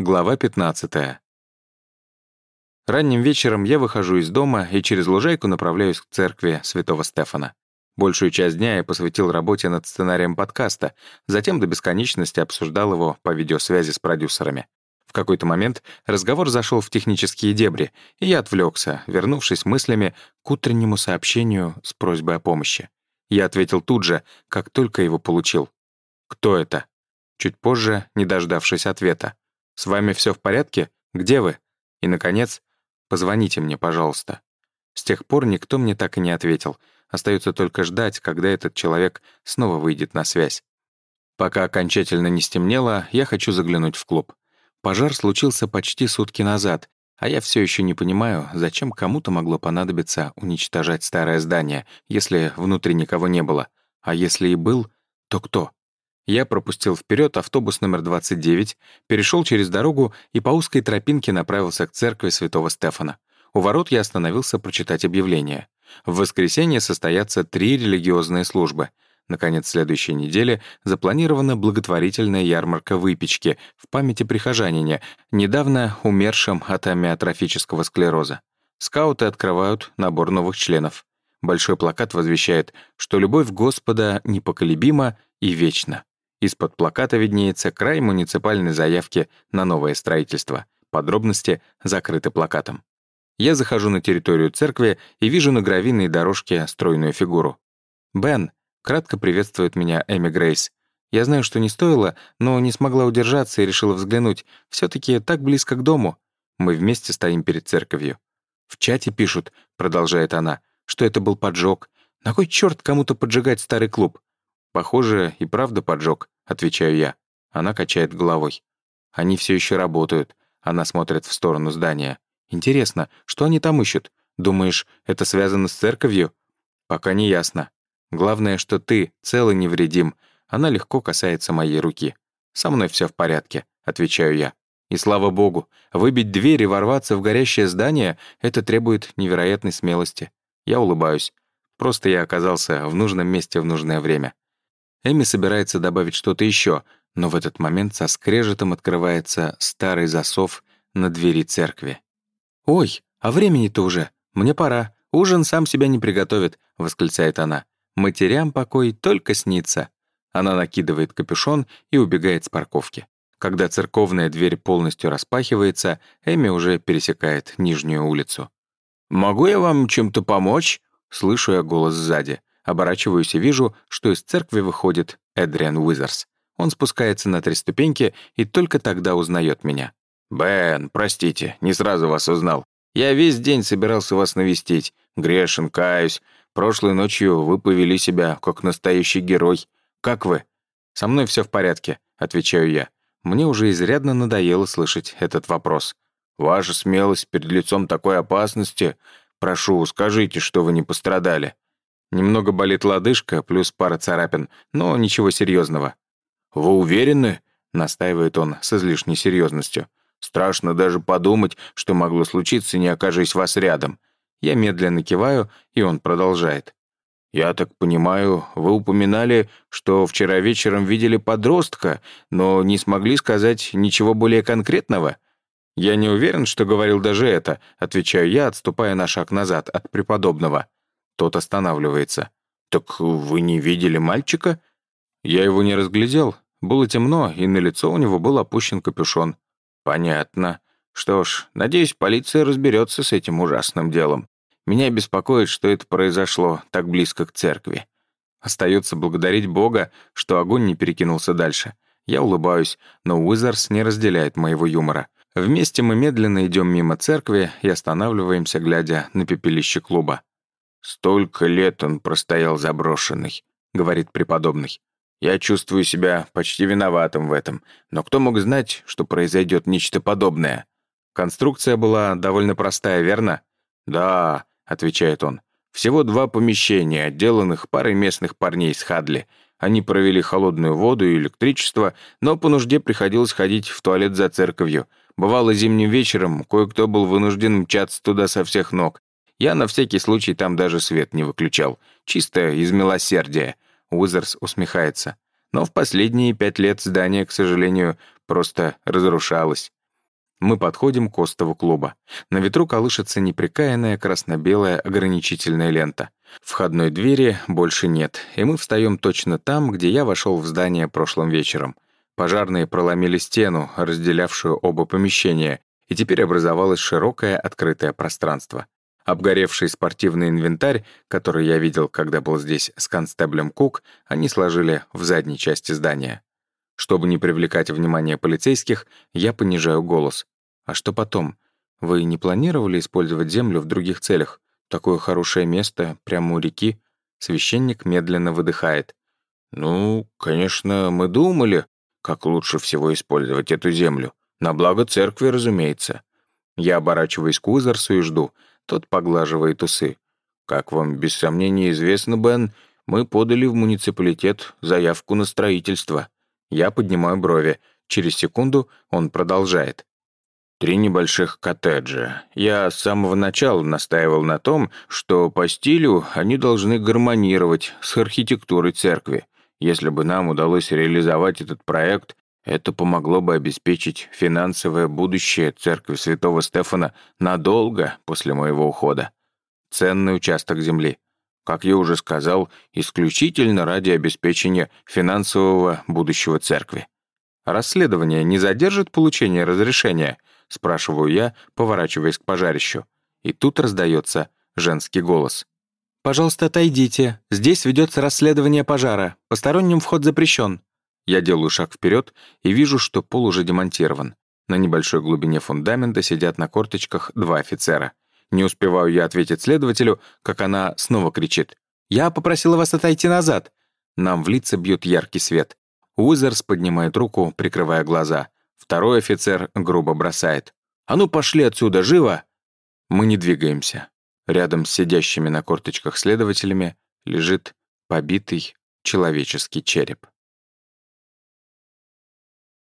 Глава 15. Ранним вечером я выхожу из дома и через лужайку направляюсь к церкви святого Стефана. Большую часть дня я посвятил работе над сценарием подкаста, затем до бесконечности обсуждал его по видеосвязи с продюсерами. В какой-то момент разговор зашел в технические дебри, и я отвлекся, вернувшись мыслями к утреннему сообщению с просьбой о помощи. Я ответил тут же, как только его получил. «Кто это?» Чуть позже, не дождавшись ответа. «С вами все в порядке? Где вы?» И, наконец, «Позвоните мне, пожалуйста». С тех пор никто мне так и не ответил. Остается только ждать, когда этот человек снова выйдет на связь. Пока окончательно не стемнело, я хочу заглянуть в клуб. Пожар случился почти сутки назад, а я все еще не понимаю, зачем кому-то могло понадобиться уничтожать старое здание, если внутри никого не было. А если и был, то кто? Я пропустил вперед автобус номер 29, перешел через дорогу и по узкой тропинке направился к церкви святого Стефана. У ворот я остановился прочитать объявление. В воскресенье состоятся три религиозные службы. Наконец следующей недели запланирована благотворительная ярмарка выпечки в памяти прихожанине, недавно умершим от амиотрофического склероза. Скауты открывают набор новых членов. Большой плакат возвещает, что любовь Господа непоколебима и вечна. Из-под плаката виднеется край муниципальной заявки на новое строительство. Подробности закрыты плакатом. Я захожу на территорию церкви и вижу на гравийной дорожке стройную фигуру. «Бен», — кратко приветствует меня Эми Грейс. Я знаю, что не стоило, но не смогла удержаться и решила взглянуть. все таки так близко к дому. Мы вместе стоим перед церковью. «В чате пишут», — продолжает она, — «что это был поджог. На кой черт кому-то поджигать старый клуб? «Похоже, и правда поджог», — отвечаю я. Она качает головой. «Они все еще работают». Она смотрит в сторону здания. «Интересно, что они там ищут? Думаешь, это связано с церковью?» «Пока не ясно. Главное, что ты цел и невредим». Она легко касается моей руки. «Со мной все в порядке», — отвечаю я. И слава богу, выбить дверь и ворваться в горящее здание — это требует невероятной смелости. Я улыбаюсь. Просто я оказался в нужном месте в нужное время. Эми собирается добавить что-то еще, но в этот момент со скрежетом открывается старый засов на двери церкви. «Ой, а времени-то уже. Мне пора. Ужин сам себя не приготовит», — восклицает она. «Матерям покой только снится». Она накидывает капюшон и убегает с парковки. Когда церковная дверь полностью распахивается, Эми уже пересекает нижнюю улицу. «Могу я вам чем-то помочь?» — слышу я голос сзади. Оборачиваюсь и вижу, что из церкви выходит Эдриан Уизерс. Он спускается на три ступеньки и только тогда узнает меня. «Бен, простите, не сразу вас узнал. Я весь день собирался вас навестить. Грешен, каюсь. Прошлой ночью вы повели себя, как настоящий герой. Как вы?» «Со мной все в порядке», — отвечаю я. Мне уже изрядно надоело слышать этот вопрос. «Ваша смелость перед лицом такой опасности? Прошу, скажите, что вы не пострадали». Немного болит лодыжка, плюс пара царапин, но ничего серьезного. «Вы уверены?» — настаивает он с излишней серьезностью. «Страшно даже подумать, что могло случиться, не окажись вас рядом». Я медленно киваю, и он продолжает. «Я так понимаю, вы упоминали, что вчера вечером видели подростка, но не смогли сказать ничего более конкретного?» «Я не уверен, что говорил даже это», — отвечаю я, отступая на шаг назад от преподобного. Тот останавливается. «Так вы не видели мальчика?» Я его не разглядел. Было темно, и на лицо у него был опущен капюшон. «Понятно. Что ж, надеюсь, полиция разберется с этим ужасным делом. Меня беспокоит, что это произошло так близко к церкви. Остается благодарить Бога, что огонь не перекинулся дальше. Я улыбаюсь, но Уизерс не разделяет моего юмора. Вместе мы медленно идем мимо церкви и останавливаемся, глядя на пепелище клуба. «Столько лет он простоял заброшенный», — говорит преподобный. «Я чувствую себя почти виноватым в этом, но кто мог знать, что произойдет нечто подобное?» «Конструкция была довольно простая, верно?» «Да», — отвечает он. «Всего два помещения, отделанных парой местных парней с Хадли. Они провели холодную воду и электричество, но по нужде приходилось ходить в туалет за церковью. Бывало, зимним вечером кое-кто был вынужден мчаться туда со всех ног. Я на всякий случай там даже свет не выключал. Чисто из милосердия. Уизерс усмехается. Но в последние пять лет здание, к сожалению, просто разрушалось. Мы подходим к остову клуба. На ветру колышется неприкаянная красно-белая ограничительная лента. Входной двери больше нет, и мы встаем точно там, где я вошел в здание прошлым вечером. Пожарные проломили стену, разделявшую оба помещения, и теперь образовалось широкое открытое пространство. Обгоревший спортивный инвентарь, который я видел, когда был здесь с констеблем Кук, они сложили в задней части здания. Чтобы не привлекать внимание полицейских, я понижаю голос. «А что потом? Вы не планировали использовать землю в других целях? Такое хорошее место, прямо у реки?» Священник медленно выдыхает. «Ну, конечно, мы думали, как лучше всего использовать эту землю. На благо церкви, разумеется». Я оборачиваюсь к Узерсу и жду. Тот поглаживает усы. «Как вам без сомнения известно, Бен, мы подали в муниципалитет заявку на строительство. Я поднимаю брови. Через секунду он продолжает. Три небольших коттеджа. Я с самого начала настаивал на том, что по стилю они должны гармонировать с архитектурой церкви. Если бы нам удалось реализовать этот проект, это помогло бы обеспечить финансовое будущее церкви святого Стефана надолго после моего ухода. Ценный участок земли как я уже сказал, исключительно ради обеспечения финансового будущего церкви. «Расследование не задержит получение разрешения?» — спрашиваю я, поворачиваясь к пожарищу. И тут раздается женский голос. «Пожалуйста, отойдите. Здесь ведется расследование пожара. Посторонним вход запрещен». Я делаю шаг вперед и вижу, что пол уже демонтирован. На небольшой глубине фундамента сидят на корточках два офицера — не успеваю я ответить следователю, как она снова кричит. «Я попросила вас отойти назад!» Нам в лица бьет яркий свет. Уизерс поднимает руку, прикрывая глаза. Второй офицер грубо бросает. «А ну пошли отсюда, живо!» Мы не двигаемся. Рядом с сидящими на корточках следователями лежит побитый человеческий череп.